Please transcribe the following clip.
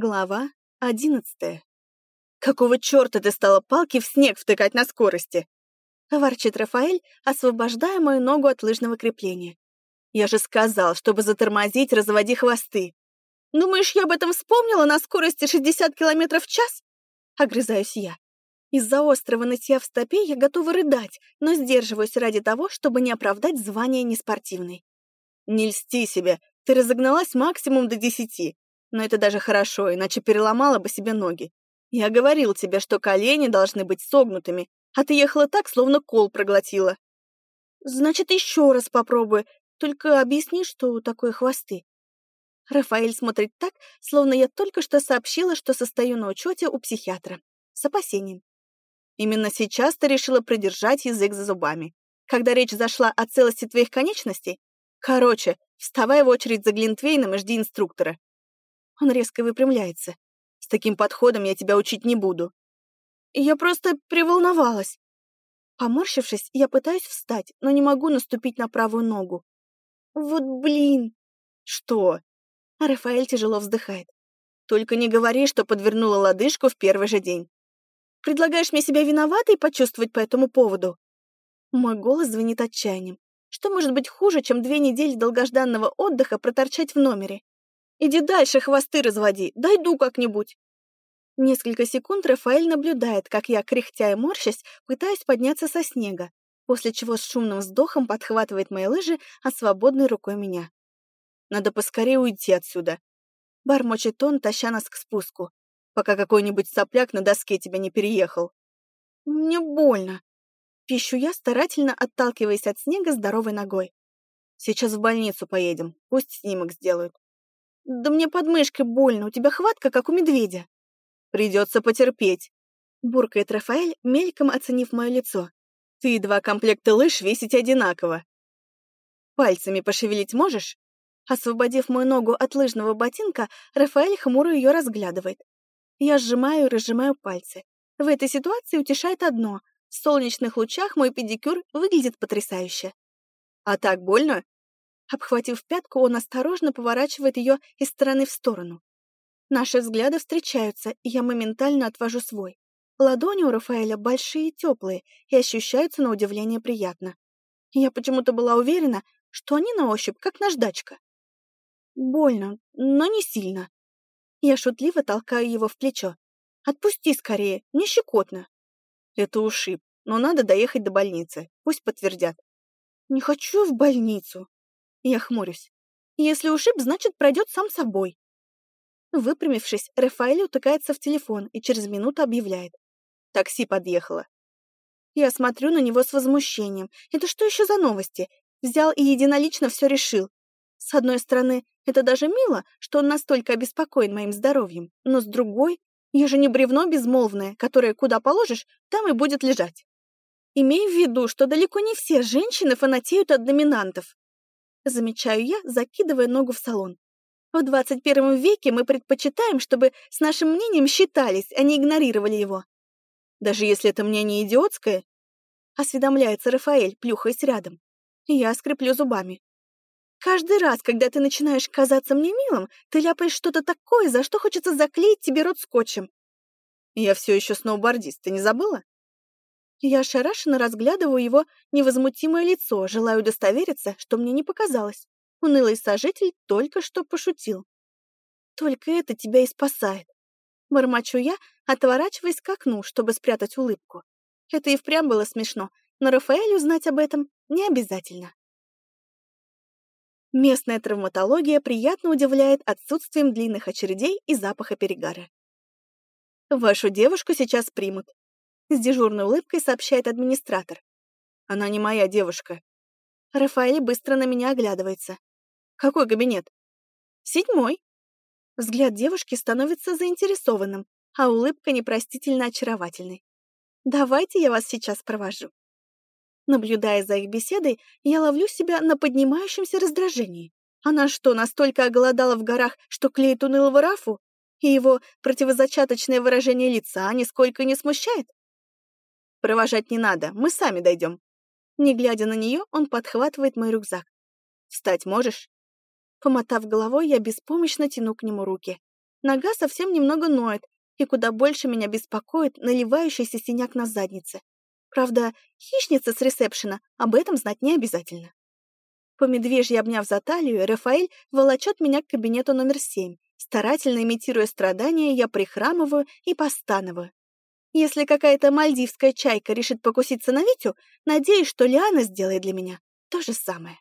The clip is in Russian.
Глава одиннадцатая. «Какого черта ты стала палки в снег втыкать на скорости?» — ворчит Рафаэль, освобождая мою ногу от лыжного крепления. «Я же сказал, чтобы затормозить, разводи хвосты. Думаешь, я об этом вспомнила на скорости 60 километров в час?» — огрызаюсь я. Из-за острого нытья в стопе я готова рыдать, но сдерживаюсь ради того, чтобы не оправдать звание неспортивной. «Не льсти себе, ты разогналась максимум до десяти, но это даже хорошо, иначе переломала бы себе ноги. Я говорил тебе, что колени должны быть согнутыми, а ты ехала так, словно кол проглотила. Значит, еще раз попробуй, только объясни, что такое хвосты. Рафаэль смотрит так, словно я только что сообщила, что состою на учете у психиатра. С опасением. Именно сейчас ты решила придержать язык за зубами. Когда речь зашла о целости твоих конечностей? Короче, вставай в очередь за Глинтвейном и жди инструктора. Он резко выпрямляется. С таким подходом я тебя учить не буду. Я просто приволновалась. Поморщившись, я пытаюсь встать, но не могу наступить на правую ногу. Вот блин. Что? А Рафаэль тяжело вздыхает. Только не говори, что подвернула лодыжку в первый же день. Предлагаешь мне себя виноватой почувствовать по этому поводу? Мой голос звенит отчаянием. Что может быть хуже, чем две недели долгожданного отдыха проторчать в номере? Иди дальше, хвосты разводи, дойду как-нибудь. Несколько секунд Рафаэль наблюдает, как я, кряхтя и морщась, пытаюсь подняться со снега, после чего с шумным вздохом подхватывает мои лыжи, а свободной рукой меня. Надо поскорее уйти отсюда. Бормочет он, таща нас к спуску, пока какой-нибудь сопляк на доске тебя не переехал. Мне больно. Пищу я, старательно отталкиваясь от снега здоровой ногой. Сейчас в больницу поедем, пусть снимок сделают. Да мне под больно, у тебя хватка, как у медведя. Придется потерпеть. Буркает Рафаэль, мельком оценив мое лицо. Ты и два комплекта лыж весить одинаково. Пальцами пошевелить можешь? Освободив мою ногу от лыжного ботинка, Рафаэль хмуро ее разглядывает. Я сжимаю и разжимаю пальцы. В этой ситуации утешает одно. В солнечных лучах мой педикюр выглядит потрясающе. А так больно? Обхватив пятку, он осторожно поворачивает ее из стороны в сторону. Наши взгляды встречаются, и я моментально отвожу свой. Ладони у Рафаэля большие и теплые, и ощущаются на удивление приятно. Я почему-то была уверена, что они на ощупь, как наждачка. Больно, но не сильно. Я шутливо толкаю его в плечо. «Отпусти скорее, не щекотно». Это ушиб, но надо доехать до больницы, пусть подтвердят. «Не хочу в больницу», я хмурюсь. Если ушиб, значит, пройдет сам собой. Выпрямившись, Рафаэль утыкается в телефон и через минуту объявляет. Такси подъехало. Я смотрю на него с возмущением. Это что еще за новости? Взял и единолично все решил. С одной стороны, это даже мило, что он настолько обеспокоен моим здоровьем, но с другой, я же не бревно безмолвное, которое куда положишь, там и будет лежать. Имей в виду, что далеко не все женщины фанатеют от доминантов. Замечаю я, закидывая ногу в салон. В 21 веке мы предпочитаем, чтобы с нашим мнением считались, а не игнорировали его. Даже если это мнение идиотское, осведомляется Рафаэль, плюхаясь рядом. Я скреплю зубами. Каждый раз, когда ты начинаешь казаться мне милым, ты ляпаешь что-то такое, за что хочется заклеить тебе рот скотчем. Я все еще сноубордист, ты не забыла? Я ошарашенно разглядываю его невозмутимое лицо, желаю удостовериться, что мне не показалось. Унылый сожитель только что пошутил. «Только это тебя и спасает», — бормочу я, отворачиваясь к окну, чтобы спрятать улыбку. Это и впрямь было смешно, но Рафаэлю знать об этом не обязательно. Местная травматология приятно удивляет отсутствием длинных очередей и запаха перегара. Вашу девушку сейчас примут, с дежурной улыбкой сообщает администратор. Она не моя девушка. Рафаэль быстро на меня оглядывается. Какой кабинет? Седьмой. Взгляд девушки становится заинтересованным, а улыбка непростительно очаровательной. Давайте я вас сейчас провожу. Наблюдая за их беседой, я ловлю себя на поднимающемся раздражении. Она что, настолько оголодала в горах, что клеит унылого Рафу? И его противозачаточное выражение лица нисколько не смущает? Провожать не надо, мы сами дойдем. Не глядя на нее, он подхватывает мой рюкзак. «Встать можешь?» Помотав головой, я беспомощно тяну к нему руки. Нога совсем немного ноет, и куда больше меня беспокоит наливающийся синяк на заднице. Правда, хищница с ресепшена об этом знать не обязательно. По медвежьи обняв за талию, Рафаэль волочет меня к кабинету номер семь. Старательно имитируя страдания, я прихрамываю и постановую. Если какая-то мальдивская чайка решит покуситься на Витю, надеюсь, что Лиана сделает для меня то же самое.